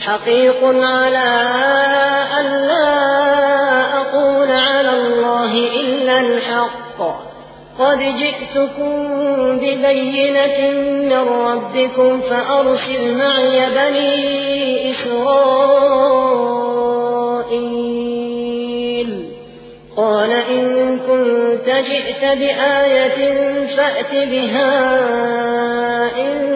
حقيق على أن لا أقول على الله إلا الحق. قد جئتكم ببينة من ربكم فأرسل معي بني إسرائيل. قال إن كنت جئت بآية فأت بها إن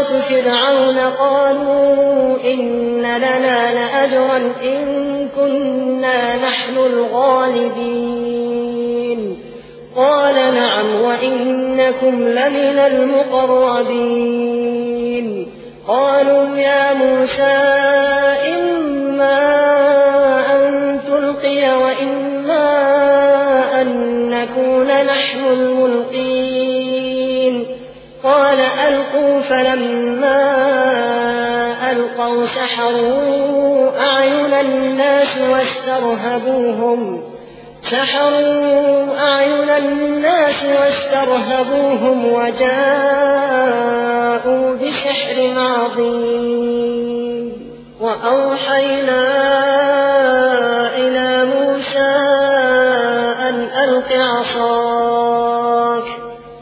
السحرة فرعون قالوا إن لنا لأجرا إن كنا نحن الغالبين. قال نعم وإنكم لمن المقربين. قالوا يا موسى إما أن تلقي وإما أن نكون نحن قال ألقوا فلما ألقوا سحروا أعين الناس واسترهبوهم. سحروا أعين الناس واسترهبوهم وجاءوا بسحر عظيم. وأوحينا إلى موسى أن ألق عصاك.